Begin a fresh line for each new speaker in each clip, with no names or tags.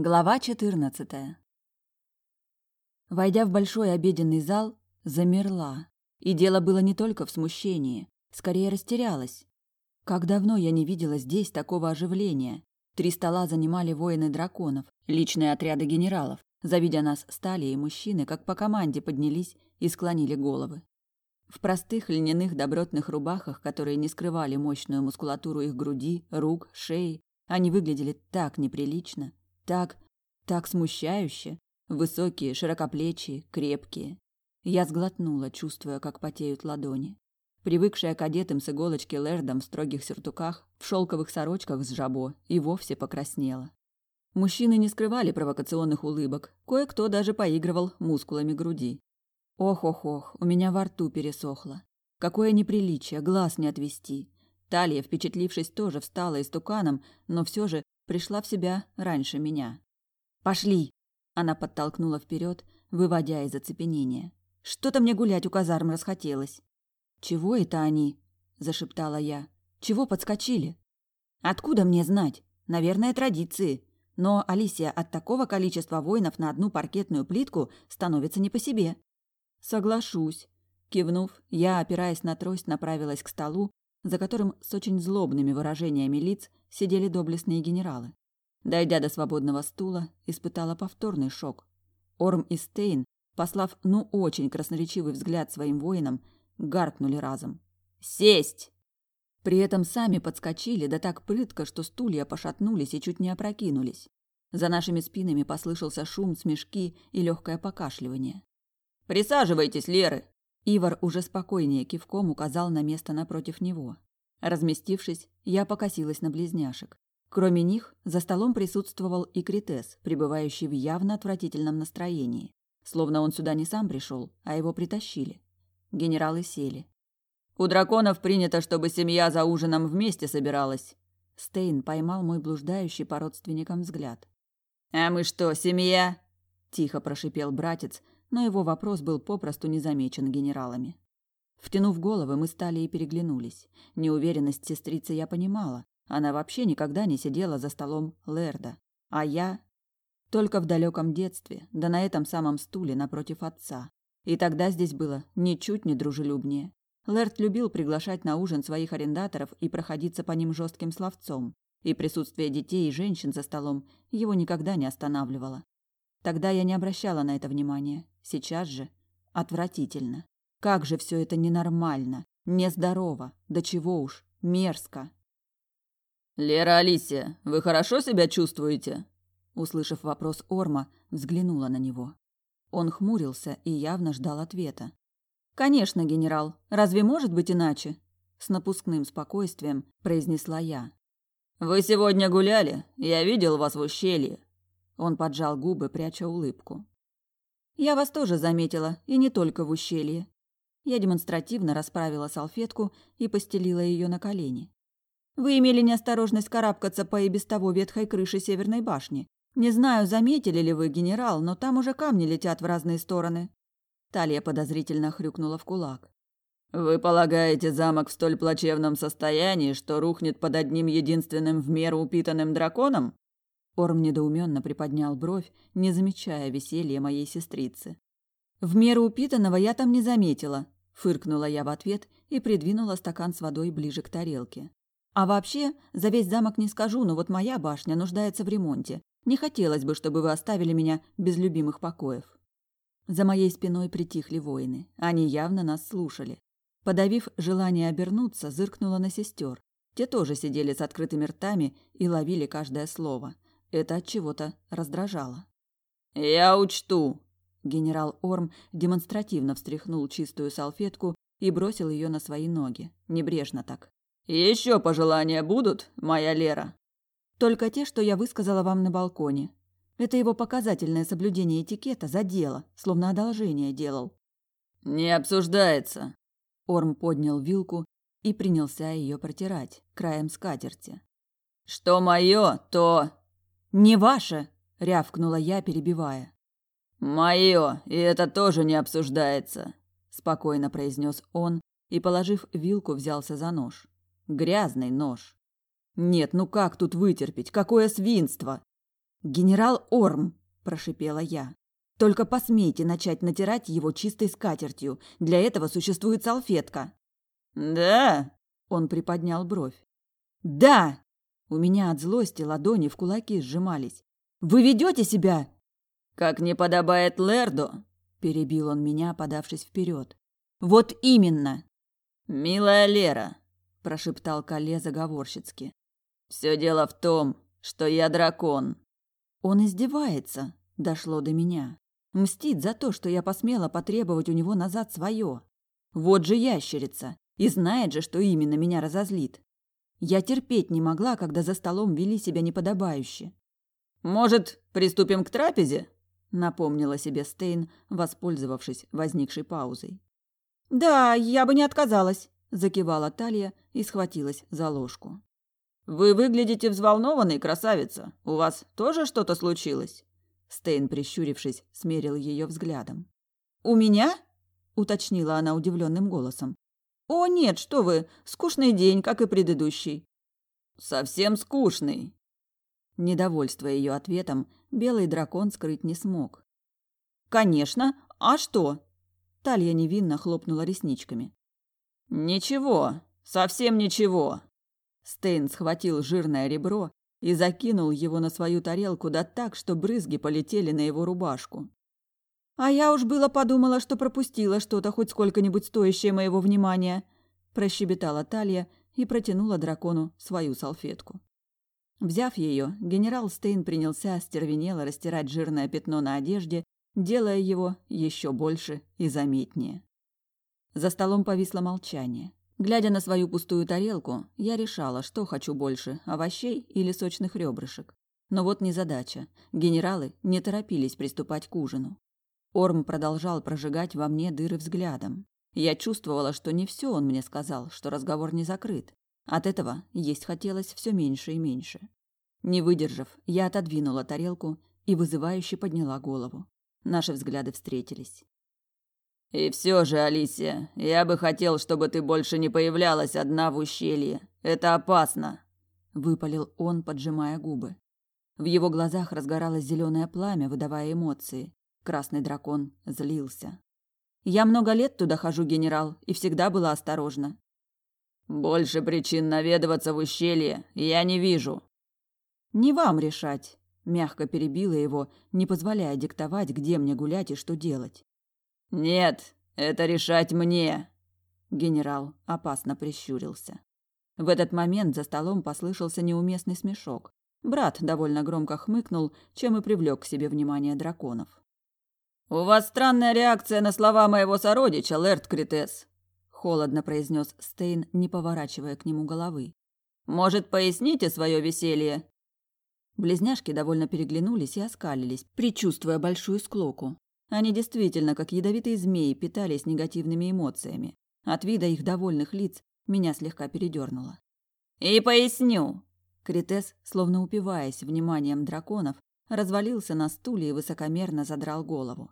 Глава 14. Войдя в большой обеденный зал, замерла. И дело было не только в смущении, скорее растерялась. Как давно я не видела здесь такого оживления. Три стола занимали воины драконов, личные отряды генералов. Завидя нас, стали и мужчины, как по команде, поднялись и склонили головы. В простых льняных добротных рубахах, которые не скрывали мощную мускулатуру их груди, рук, шеи, они выглядели так неприлично, так, так смущающе. Высокие, широкоплечие, крепкие. Я сглотнула, чувствуя, как потеют ладони. Привыкшая к одетым с иголочки лэрдам в строгих сюртуках, в шелковых сорочках с жабо, и вовсе покраснела. Мужчины не скрывали провокационных улыбок, кое-кто даже поигрывал мускулами груди. Ох-ох-ох, у меня во рту пересохло. Какое неприличие, глаз не отвести. Талия, впечатлившись, тоже встала истуканом, но все же пришла в себя раньше меня. «Пошли!» – она подтолкнула вперед, выводя из оцепенения. «Что-то мне гулять у казарм расхотелось». «Чего это они?» – зашептала я. «Чего подскочили?» «Откуда мне знать? Наверное, традиции. Но, Алисия, от такого количества воинов на одну паркетную плитку становится не по себе». «Соглашусь». Кивнув, я, опираясь на трость, направилась к столу, за которым с очень злобными выражениями лиц сидели доблестные генералы. Дойдя до свободного стула, испытала повторный шок. Орм и Стейн, послав ну очень красноречивый взгляд своим воинам, гаркнули разом. «Сесть!» При этом сами подскочили, да так прытко, что стулья пошатнулись и чуть не опрокинулись. За нашими спинами послышался шум, смешки и легкое покашливание. «Присаживайтесь, Леры!» Ивар уже спокойнее кивком указал на место напротив него. Разместившись, я покосилась на близняшек. Кроме них, за столом присутствовал и Критес, пребывающий в явно отвратительном настроении. Словно он сюда не сам пришел, а его притащили. Генералы сели. «У драконов принято, чтобы семья за ужином вместе собиралась». Стейн поймал мой блуждающий по родственникам взгляд. «А мы что, семья?» – тихо прошипел братец, но его вопрос был попросту не замечен генералами. Втянув головы, мы стали и переглянулись. Неуверенность сестрицы я понимала. Она вообще никогда не сидела за столом Лерда. А я... Только в далеком детстве, да на этом самом стуле напротив отца. И тогда здесь было ничуть не дружелюбнее. Лэрд любил приглашать на ужин своих арендаторов и проходиться по ним жестким словцом. И присутствие детей и женщин за столом его никогда не останавливало. Тогда я не обращала на это внимания. Сейчас же отвратительно. Как же все это ненормально, нездорово, да чего уж, мерзко. «Лера Алисия, вы хорошо себя чувствуете?» Услышав вопрос Орма, взглянула на него. Он хмурился и явно ждал ответа. «Конечно, генерал. Разве может быть иначе?» С напускным спокойствием произнесла я. «Вы сегодня гуляли? Я видел вас в ущелье». Он поджал губы, пряча улыбку. «Я вас тоже заметила, и не только в ущелье. Я демонстративно расправила салфетку и постелила ее на колени. Вы имели неосторожность карабкаться по и без того ветхой крыше Северной башни. Не знаю, заметили ли вы, генерал, но там уже камни летят в разные стороны. Талия подозрительно хрюкнула в кулак. Вы полагаете, замок в столь плачевном состоянии, что рухнет под одним единственным в меру упитанным драконом? Орм недоуменно приподнял бровь, не замечая веселья моей сестрицы. В меру упитанного я там не заметила, Фыркнула я в ответ и придвинула стакан с водой ближе к тарелке. А вообще, за весь замок не скажу, но вот моя башня нуждается в ремонте. Не хотелось бы, чтобы вы оставили меня без любимых покоев. За моей спиной притихли воины. Они явно нас слушали. Подавив желание обернуться, зыркнула на сестер. Те тоже сидели с открытыми ртами и ловили каждое слово. Это от чего-то раздражало. «Я учту», Генерал Орм демонстративно встряхнул чистую салфетку и бросил ее на свои ноги, небрежно так. Еще пожелания будут, моя Лера? Только те, что я высказала вам на балконе. Это его показательное соблюдение этикета за дело, словно одолжение делал. Не обсуждается. Орм поднял вилку и принялся ее протирать краем скатерти. Что мое, то не ваше, рявкнула я, перебивая. «Мое, и это тоже не обсуждается», – спокойно произнес он и, положив вилку, взялся за нож. Грязный нож. «Нет, ну как тут вытерпеть? Какое свинство!» Генерал Орм, прошипела я. Только посмейте начать натирать его чистой скатертью. Для этого существует салфетка.
Да,
он приподнял бровь. Да. У меня от злости ладони в кулаки сжимались. Вы ведете себя
как не подобает Лерду,
перебил он меня, подавшись вперед. Вот именно.
Милая Лера,
прошептал Кале заговорщицки.
Все дело в том, что я дракон.
Он издевается, дошло до меня. Мстит за то, что я посмела потребовать у него назад свое. Вот же ящерица, и знает же, что именно меня разозлит. Я терпеть не могла, когда за столом вели себя неподобающе.
«Может, приступим к трапезе?»
– напомнила себе Стейн, воспользовавшись возникшей паузой.
«Да, я бы не отказалась», – закивала Талия и схватилась за ложку.
«Вы выглядите взволнованной, красавица. У вас тоже что-то случилось?»
Стейн, прищурившись, смерил ее взглядом.
«У меня?» – уточнила она удивленным голосом. «О, нет, что вы, скучный день, как и предыдущий».
«Совсем скучный».
Недовольство ее ответом, белый дракон скрыть не смог.
«Конечно. А что?»
Талья невинно хлопнула ресничками.
«Ничего. Совсем ничего».
Стейн схватил жирное ребро и закинул его на свою тарелку да так, что брызги полетели на его рубашку.
А я уж было подумала, что пропустила что-то хоть сколько-нибудь стоящее моего внимания, прощебетала Талия и протянула дракону свою салфетку.
Взяв ее, генерал Стейн принялся остервенело растирать жирное пятно на одежде, делая его еще больше и заметнее. За столом повисло молчание. Глядя на свою пустую тарелку, я решала, что хочу больше – овощей или сочных ребрышек. Но вот незадача. Генералы не торопились приступать к ужину. Орм продолжал прожигать во мне дыры взглядом. Я чувствовала, что не все он мне сказал, что разговор не закрыт. От этого есть хотелось все меньше и меньше. Не выдержав, я отодвинула тарелку и вызывающе подняла голову. Наши взгляды встретились.
«И все же, Алисия, я бы хотел, чтобы ты больше не появлялась одна в ущелье. Это опасно!»
– выпалил он, поджимая губы. В его глазах разгоралось зеленое пламя, выдавая эмоции. Красный дракон злился. Я много лет туда хожу, генерал, и всегда была осторожна.
Больше причин наведываться в ущелье я не вижу.
Не вам решать, мягко перебила его, не позволяя диктовать, где мне гулять и что делать.
Нет, это решать мне.
Генерал опасно прищурился. В этот момент за столом послышался неуместный смешок. Брат довольно громко хмыкнул, чем и привлек к себе внимание драконов.
«У вас странная реакция на слова моего сородича, Лэрд Критес», — холодно произнес Стейн, не поворачивая к нему головы. «Может, поясните свое веселье?»
Близняшки довольно переглянулись и оскалились, предчувствуя большую склоку. Они действительно, как ядовитые змеи, питались негативными эмоциями. От вида их довольных лиц меня слегка передернуло.
«И поясню!»
Критес, словно упиваясь вниманием драконов, развалился на стуле и высокомерно задрал голову.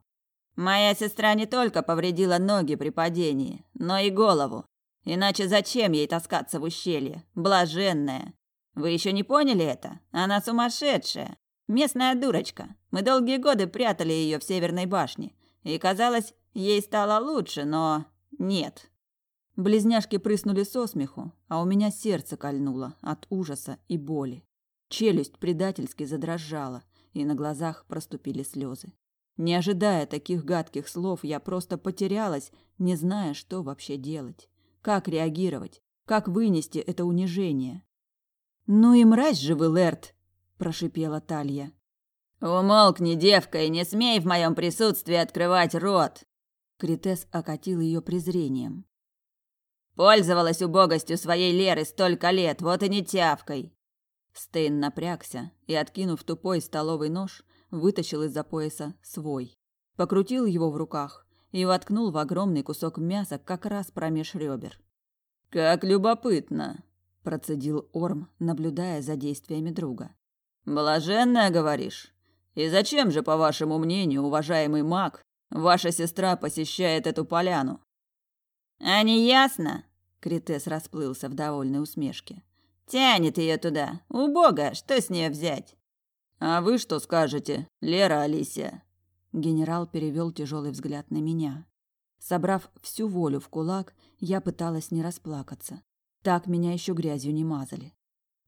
Моя сестра не только повредила ноги при падении, но и голову. Иначе зачем ей таскаться в ущелье? Блаженная. Вы еще не поняли это? Она сумасшедшая. Местная дурочка. Мы долгие годы прятали ее в Северной башне. И казалось, ей стало лучше, но нет.
Близняшки прыснули со смеху, а у меня сердце кольнуло от ужаса и боли. Челюсть предательски задрожала, и на глазах проступили слезы. Не ожидая таких гадких слов, я просто потерялась, не зная, что вообще делать. Как реагировать? Как вынести это унижение? «Ну и мразь же вы, Лерт!» – прошипела Талья.
«Умолкни, девка, и не смей в моем присутствии открывать рот!»
Критес окатил ее презрением.
«Пользовалась убогостью своей Леры столько лет, вот и не тявкой!»
Стейн напрягся и, откинув тупой столовый нож, вытащил из-за пояса свой. Покрутил его в руках и воткнул в огромный кусок мяса как раз промеж ребер.
«Как любопытно!» – процедил
Орм, наблюдая за действиями друга.
«Блаженная, говоришь? И зачем же, по вашему мнению, уважаемый маг, ваша сестра посещает эту поляну?» «А не ясно?» – Критес расплылся в довольной усмешке. «Тянет ее туда. Убого, что с нее взять?» А вы что скажете, Лера Алисия?
Генерал перевел тяжелый взгляд на меня. Собрав всю волю в кулак, я пыталась не расплакаться. Так меня еще грязью не мазали.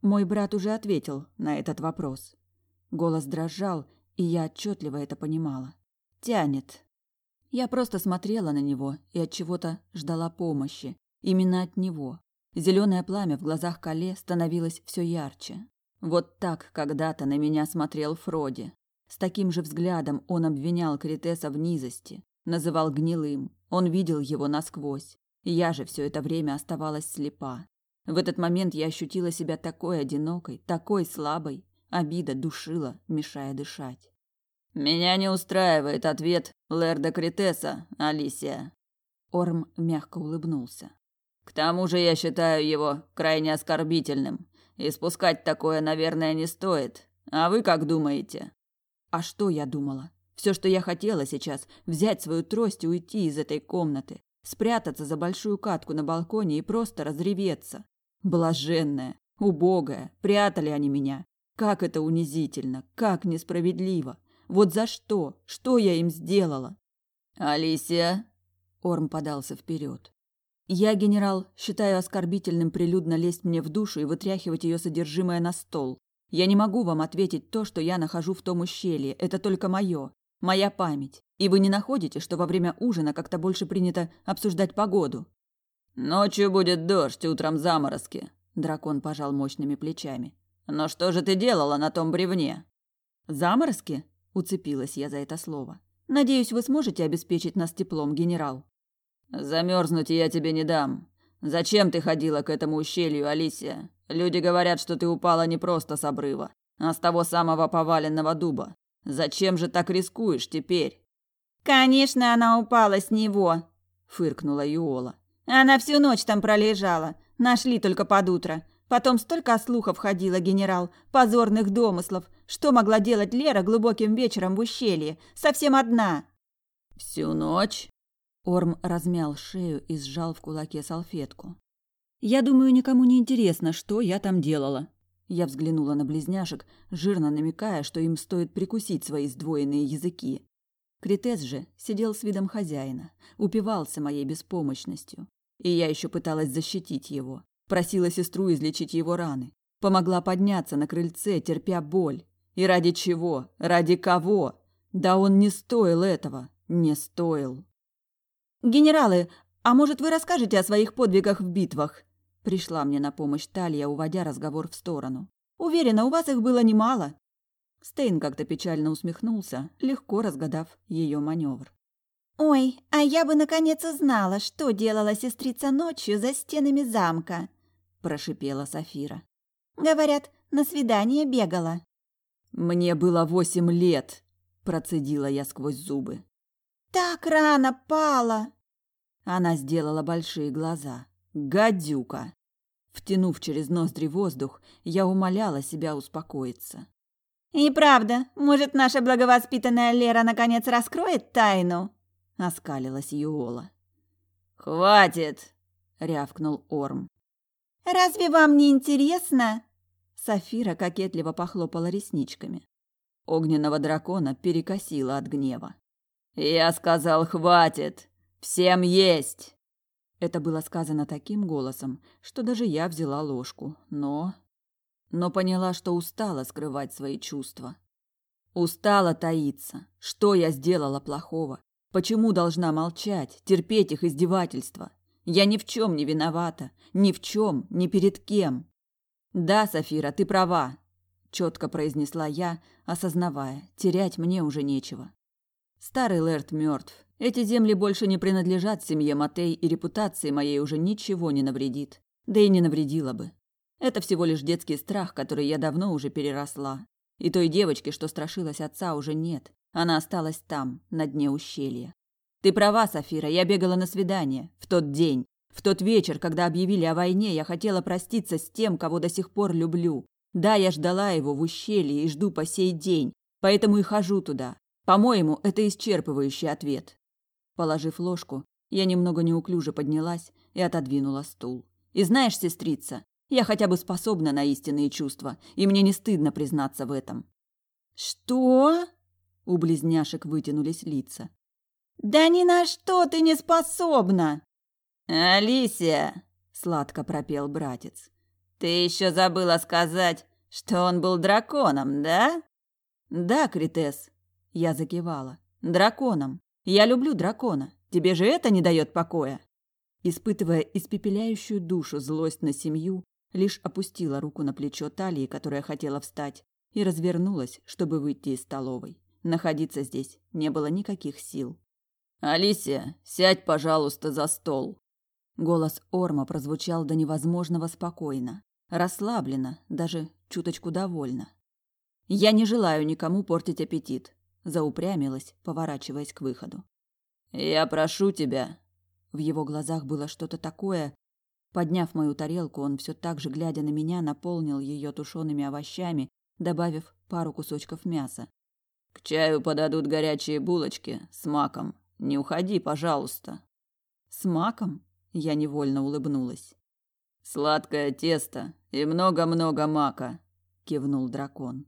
Мой брат уже ответил на этот вопрос. Голос дрожал, и я отчетливо это понимала. Тянет. Я просто смотрела на него и от чего-то ждала помощи. Именно от него. Зеленое пламя в глазах Кале становилось все ярче. Вот так когда-то на меня смотрел Фроди. С таким же взглядом он обвинял Критеса в низости, называл гнилым. Он видел его насквозь. Я же все это время оставалась слепа. В этот момент я ощутила себя такой одинокой, такой слабой. Обида душила, мешая дышать.
«Меня не устраивает ответ Лерда Критеса, Алисия».
Орм мягко улыбнулся.
«К тому же я считаю его крайне оскорбительным. И спускать такое, наверное, не стоит. А вы как думаете?»
А что я думала? Все, что я хотела сейчас, взять свою трость и уйти из этой комнаты, спрятаться за большую катку на балконе и просто разреветься. Блаженная, убогая, прятали они меня. Как это унизительно, как несправедливо. Вот за что? Что я им сделала?
Алисия,
Орм подался вперед. Я, генерал, считаю оскорбительным прилюдно лезть мне в душу и вытряхивать ее содержимое на стол. Я не могу вам ответить то, что я нахожу в том ущелье. Это только мое, моя память. И вы не находите, что во время ужина как-то больше принято обсуждать погоду?
Ночью будет дождь, утром заморозки.
Дракон пожал мощными плечами.
Но что же ты делала на том бревне?
Заморозки? Уцепилась я за это слово. Надеюсь, вы сможете обеспечить нас теплом, генерал.
Замерзнуть я тебе не дам. Зачем ты ходила к этому ущелью, Алисия? Люди говорят, что ты упала не просто с обрыва, а с того самого поваленного дуба. Зачем же так рискуешь теперь?
Конечно, она упала с него, фыркнула Юола. Она всю ночь там пролежала. Нашли только под утро. Потом столько слухов ходило, генерал, позорных домыслов. Что могла делать Лера глубоким вечером в ущелье? Совсем одна.
Всю ночь?
Орм размял шею и сжал в кулаке салфетку. Я думаю, никому не интересно, что я там делала. Я взглянула на близняшек, жирно намекая, что им стоит прикусить свои сдвоенные языки. Критес же сидел с видом хозяина, упивался моей беспомощностью. И я еще пыталась защитить его. Просила сестру излечить его раны. Помогла подняться на крыльце, терпя боль. И ради чего? Ради кого? Да он не стоил этого. Не стоил.
«Генералы, а может, вы расскажете о своих подвигах в битвах?» Пришла мне на помощь Талия, уводя разговор в сторону. «Уверена, у вас их было немало».
Стейн как-то печально усмехнулся, легко разгадав ее маневр.
«Ой, а я бы наконец узнала, что делала сестрица ночью за стенами замка», – прошипела Сафира. «Говорят, на свидание бегала».
«Мне было восемь лет», – процедила я сквозь зубы.
«Так рано пала!»
Она сделала большие глаза. «Гадюка!» Втянув через ноздри воздух, я умоляла себя успокоиться.
«И правда, может, наша благовоспитанная Лера наконец раскроет тайну?» – оскалилась Юола.
«Хватит!»
– рявкнул Орм.
«Разве вам не интересно?»
Сафира кокетливо похлопала ресничками. Огненного дракона перекосила от гнева.
«Я сказал, хватит! Всем есть!»
Это было сказано таким голосом, что даже я взяла ложку, но... Но поняла, что устала скрывать свои чувства. Устала таиться. Что я сделала плохого? Почему должна молчать, терпеть их издевательства? Я ни в чем не виновата. Ни в чем, ни перед кем. Да, Сафира, ты права, четко произнесла я, осознавая, терять мне уже нечего. Старый Лэрд мертв. Эти земли больше не принадлежат семье Матей, и репутации моей уже ничего не навредит. Да и не навредило бы. Это всего лишь детский страх, который я давно уже переросла. И той девочки, что страшилась отца, уже нет. Она осталась там, на дне ущелья. Ты права, Сафира, я бегала на свидание. В тот день. В тот вечер, когда объявили о войне, я хотела проститься с тем, кого до сих пор люблю. Да, я ждала его в ущелье и жду по сей день. Поэтому и хожу туда. По-моему, это исчерпывающий ответ. Положив ложку, я немного неуклюже поднялась и отодвинула стул. И знаешь, сестрица, я хотя бы способна на истинные чувства, и мне не стыдно признаться в этом.
Что?
У близняшек вытянулись лица.
Да ни на что ты не способна.
Алисия,
сладко пропел братец.
Ты еще забыла сказать, что он был драконом, да?
Да, Критес. Я закивала. Драконом. Я люблю дракона. Тебе же это не дает покоя. Испытывая испепеляющую душу злость на семью, лишь опустила руку на плечо талии, которая хотела встать, и развернулась, чтобы выйти из столовой. Находиться здесь не было никаких сил.
«Алисия, сядь, пожалуйста, за стол!»
Голос Орма прозвучал до невозможного спокойно, расслабленно, даже чуточку довольно. «Я не желаю никому портить аппетит», – заупрямилась, поворачиваясь к выходу.
«Я прошу тебя!»
В его глазах было что-то такое. Подняв мою тарелку, он все так же, глядя на меня, наполнил ее тушеными овощами, добавив пару кусочков мяса.
«К чаю подадут горячие булочки с маком. Не уходи, пожалуйста».
«С маком?» Я невольно улыбнулась.
«Сладкое тесто и много-много мака», — кивнул дракон.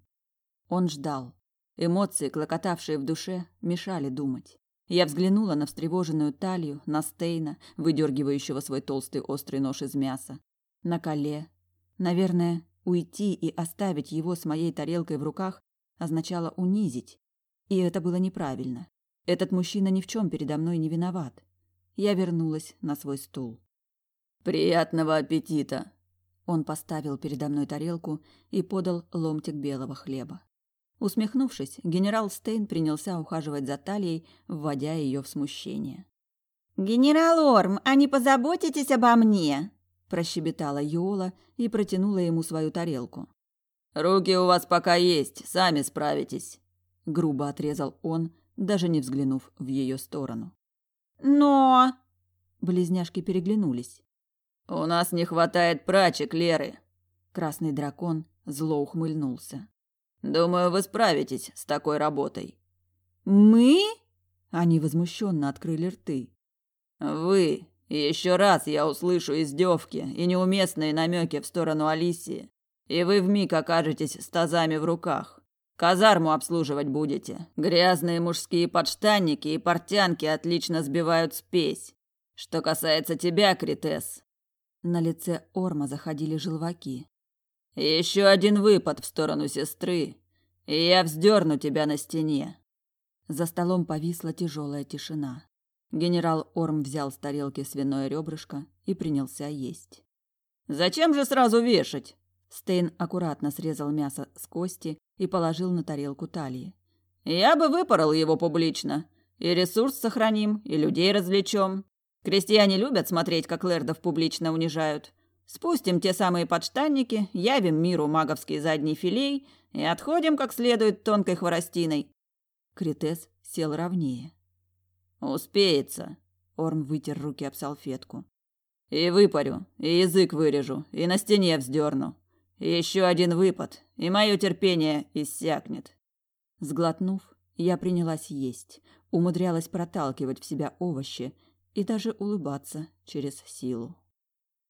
Он ждал. Эмоции, клокотавшие в душе, мешали думать. Я взглянула на встревоженную талию, на Стейна, выдергивающего свой толстый острый нож из мяса, на Кале. Наверное, уйти и оставить его с моей тарелкой в руках означало унизить. И это было неправильно. Этот мужчина ни в чем передо мной не виноват. Я вернулась на свой стул.
«Приятного аппетита!»
Он поставил передо мной тарелку и подал ломтик белого хлеба. Усмехнувшись, генерал Стейн принялся ухаживать за талией, вводя ее в смущение.
«Генерал Орм, а не позаботитесь обо мне?»
прощебетала Йола и протянула ему свою тарелку.
«Руки у вас пока есть, сами справитесь», —
грубо отрезал он, даже не взглянув в ее сторону.
«Но...»
Близняшки переглянулись.
«У нас не хватает прачек, Леры!»
Красный дракон зло ухмыльнулся.
Думаю, вы справитесь с такой работой.
Мы?
Они возмущенно открыли рты.
Вы. Еще раз я услышу издевки и неуместные намеки в сторону Алисии, и вы вмиг окажетесь с тазами в руках. Казарму обслуживать будете. Грязные мужские подштанники и портянки отлично сбивают спесь. Что касается тебя, Критес.
На лице Орма заходили желваки.
Еще один выпад в сторону сестры, и я вздерну тебя на стене.
За столом повисла тяжелая тишина. Генерал Орм взял с тарелки свиное ребрышко и принялся есть.
Зачем же сразу вешать?
Стейн аккуратно срезал мясо с кости и положил на тарелку талии.
Я бы выпорол его публично. И ресурс сохраним, и людей развлечем. Крестьяне любят смотреть, как лэрдов публично унижают. Спустим те самые подштанники, явим миру маговский задний филей и отходим как следует тонкой хворостиной.
Критес сел ровнее.
Успеется.
Орм вытер руки об салфетку.
И выпарю, и язык вырежу, и на стене вздерну. Еще один выпад, и мое терпение иссякнет.
Сглотнув, я принялась есть, умудрялась проталкивать в себя овощи и даже улыбаться через силу.